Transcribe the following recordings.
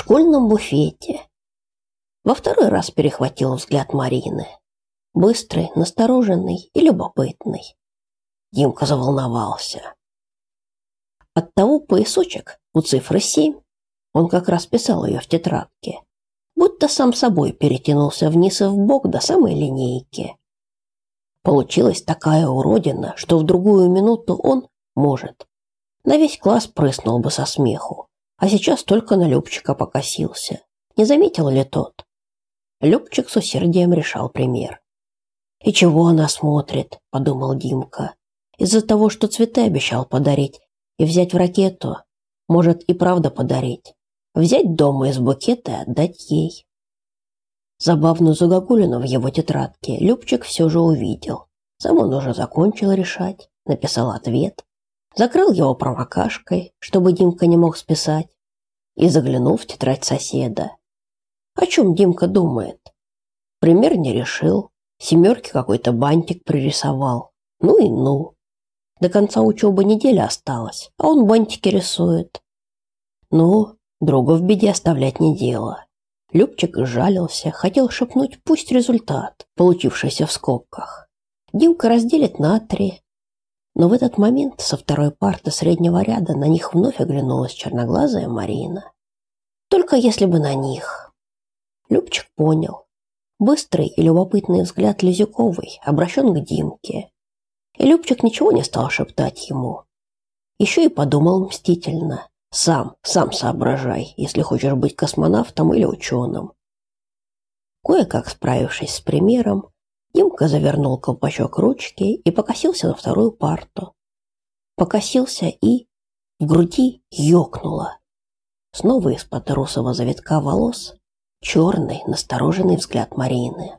школьном буфете. Во второй раз перехватил взгляд Марины. Быстрый, настороженный и любопытный. Димка заволновался. Оттого поясочек у цифры семь, он как раз писал ее в тетрадке, будто сам собой перетянулся вниз и вбок до самой линейки. Получилась такая уродина, что в другую минуту он, может, на весь класс прыснул бы со смеху, а сейчас только на Любчика покосился. Не заметил ли тот? Любчик с усердием решал пример. «И чего она смотрит?» – подумал Димка. «Из-за того, что цветы обещал подарить и взять в ракету. Может, и правда подарить. Взять дома из букета и отдать ей». Забавную загогулину в его тетрадке Любчик все же увидел. Сам он уже закончил решать, написал ответ, закрыл его промокашкой, чтобы Димка не мог списать, и заглянул в тетрадь соседа. О чем Димка думает? Пример не решил, семерки какой-то бантик пририсовал. Ну и ну. До конца учебы неделя осталась, а он бантики рисует. Ну, друга в беде оставлять не дело. Любчик жалился, хотел шепнуть «пусть результат», получившийся в скобках. Димка разделит на три. Но в этот момент со второй парты среднего ряда на них вновь оглянулась черноглазая Марина. Только если бы на них. Любчик понял. Быстрый и любопытный взгляд Лизюковой обращен к Димке. И Любчик ничего не стал шептать ему. Еще и подумал мстительно. Сам, сам соображай, если хочешь быть космонавтом или ученым. Кое-как справившись с примером, Димка завернул колпачок ручки и покосился на вторую парту. Покосился и в груди ёкнуло. Снова из-под русого завитка волос черный, настороженный взгляд Марины.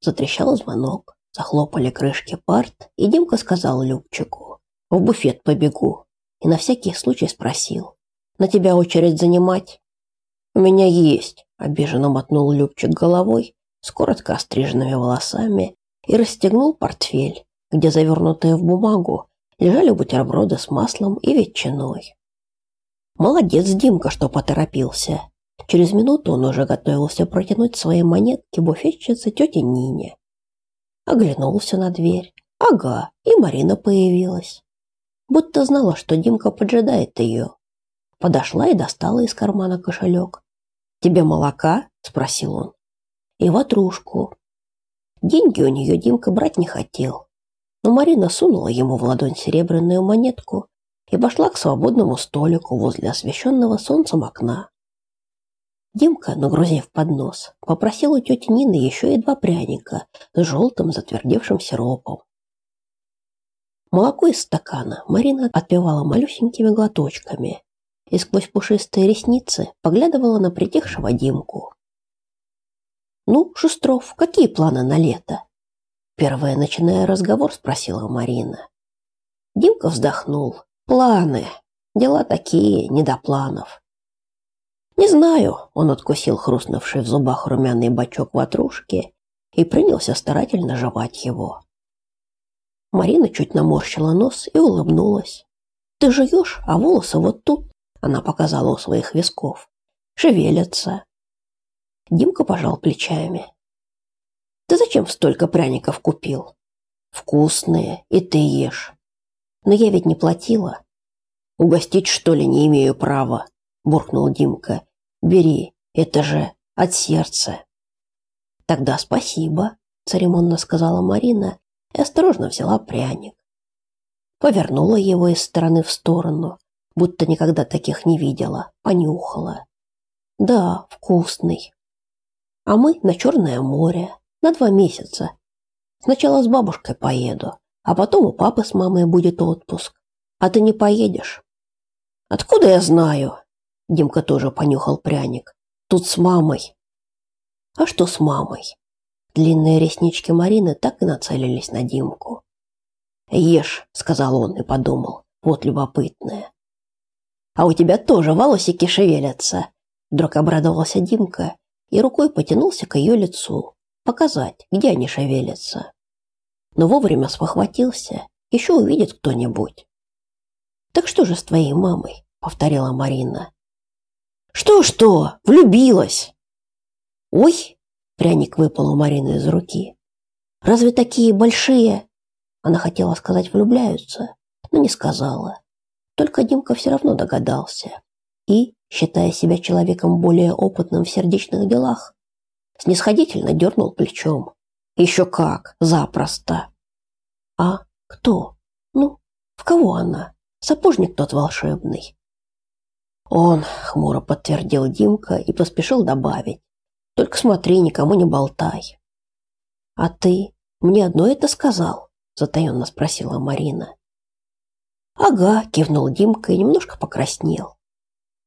Затрещал звонок, захлопали крышки парт, и Димка сказал Любчику: "В буфет побегу" и на всякий случай спросил: "На тебя очередь занимать?" "У меня есть", обиженно мотнул Любчик головой, с коротко остриженными волосами, и расстегнул портфель, где завернутые в бумагу лежали бутерброды с маслом и ветчиной. Молодец Димка, что поторопился. Через минуту он уже готовился протянуть свои монетки буфетчице тете Нине. Оглянулся на дверь. Ага, и Марина появилась будто знала, что Димка поджидает ее. Подошла и достала из кармана кошелек. «Тебе молока?» – спросил он. «И ватрушку». Деньги у нее Димка брать не хотел, но Марина сунула ему в ладонь серебряную монетку и пошла к свободному столику возле освещенного солнцем окна. Димка, нагрузив поднос, попросил у тети Нины еще и два пряника с желтым затвердевшим сиропом. Молоко из стакана Марина отпивала малюсенькими глоточками и сквозь пушистые ресницы поглядывала на притихшего Димку. «Ну, Шустров, какие планы на лето?» Первая, начиная разговор, спросила Марина. Димка вздохнул. «Планы. Дела такие, не до планов». «Не знаю», — он откусил хрустнувший в зубах румяный бачок ватрушки и принялся старательно жевать его. Марина чуть наморщила нос и улыбнулась. Ты жуешь, а волосы вот тут, она показала у своих висков, шевелятся. Димка пожал плечами. Ты зачем столько пряников купил? Вкусные, и ты ешь. Но я ведь не платила. Угостить, что ли, не имею права, буркнул Димка. Бери, это же от сердца. Тогда спасибо, церемонно сказала Марина и осторожно взяла пряник. Повернула его из стороны в сторону, будто никогда таких не видела, понюхала. Да, вкусный. А мы на Черное море на два месяца. Сначала с бабушкой поеду, а потом у папы с мамой будет отпуск. А ты не поедешь? Откуда я знаю? Димка тоже понюхал пряник. Тут с мамой. А что с мамой? Длинные реснички Марины так и нацелились на Димку. «Ешь», — сказал он и подумал, — «вот любопытное». «А у тебя тоже волосики шевелятся», — вдруг обрадовался Димка и рукой потянулся к ее лицу, показать, где они шевелятся. Но вовремя спохватился, еще увидит кто-нибудь. «Так что же с твоей мамой?» — повторила Марина. Что-что? Влюбилась. Ой, пряник выпал у Марины из руки. Разве такие большие? Она хотела сказать влюбляются, но не сказала. Только Димка все равно догадался. И, считая себя человеком более опытным в сердечных делах, снисходительно дернул плечом. Еще как, запросто. А кто? Ну, в кого она? Сапожник тот волшебный. Он хмуро подтвердил Димка и поспешил добавить: "Только смотри, никому не болтай". "А ты мне одно это сказал?" затаенно спросила Марина. "Ага", кивнул Димка и немножко покраснел.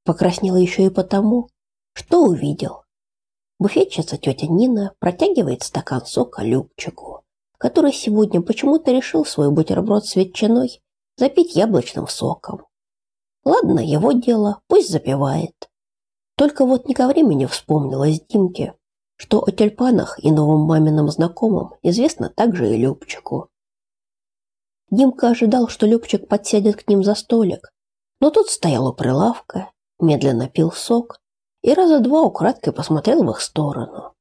Покраснел еще и потому, что увидел. Буфетчица тетя Нина протягивает стакан сока Любчику, который сегодня почему-то решил свой бутерброд с ветчиной запить яблочным соком. Ладно, его дело, пусть запивает. Только вот не ко времени вспомнилось Димке, что о тюльпанах и новым маминым знакомым известно также и Любчику. Димка ожидал, что Любчик подсядет к ним за столик, но тот стоял у прилавка, медленно пил сок и раза два украдкой посмотрел в их сторону.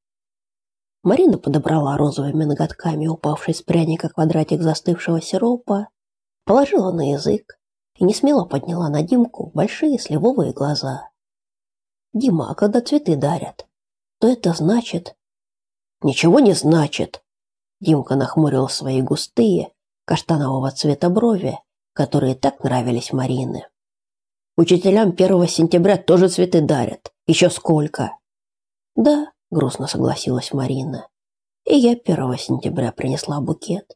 Марина подобрала розовыми ноготками упавший с пряника квадратик застывшего сиропа, положила на язык, и не смело подняла на Димку большие сливовые глаза. Дима, а когда цветы дарят, то это значит ничего не значит. Димка нахмурил свои густые каштанового цвета брови, которые так нравились Марины. Учителям 1 сентября тоже цветы дарят. Еще сколько? Да, грустно согласилась Марина. И я 1 сентября принесла букет.